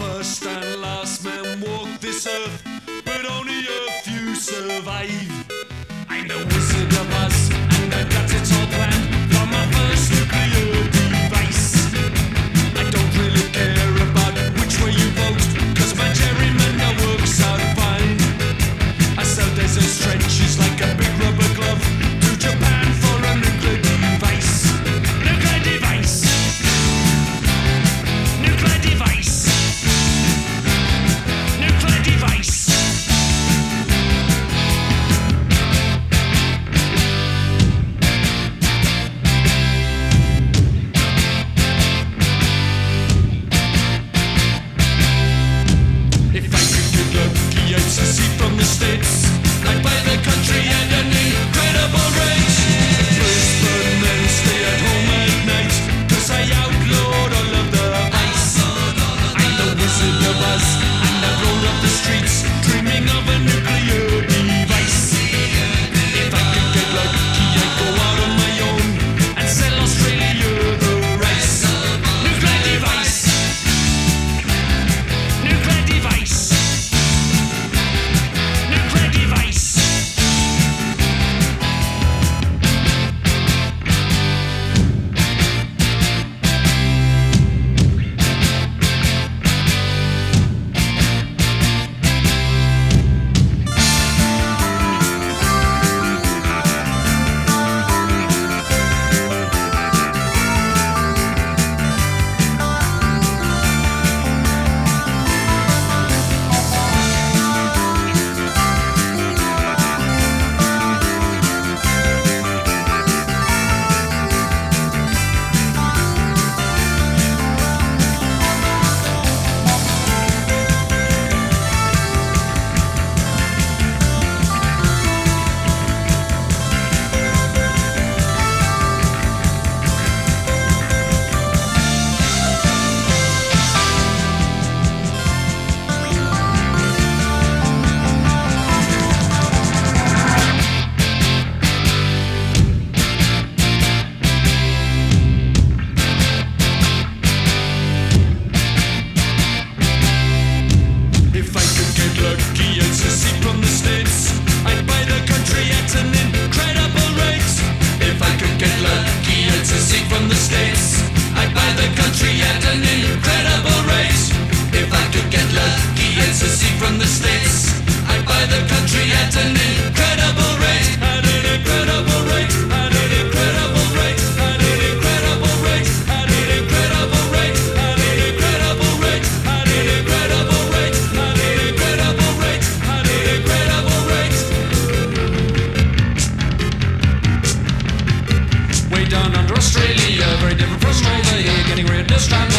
first and last men walk this earth, but only a few survive. I'm the wizard of Oz. streets, dreaming of a nuclear. strong.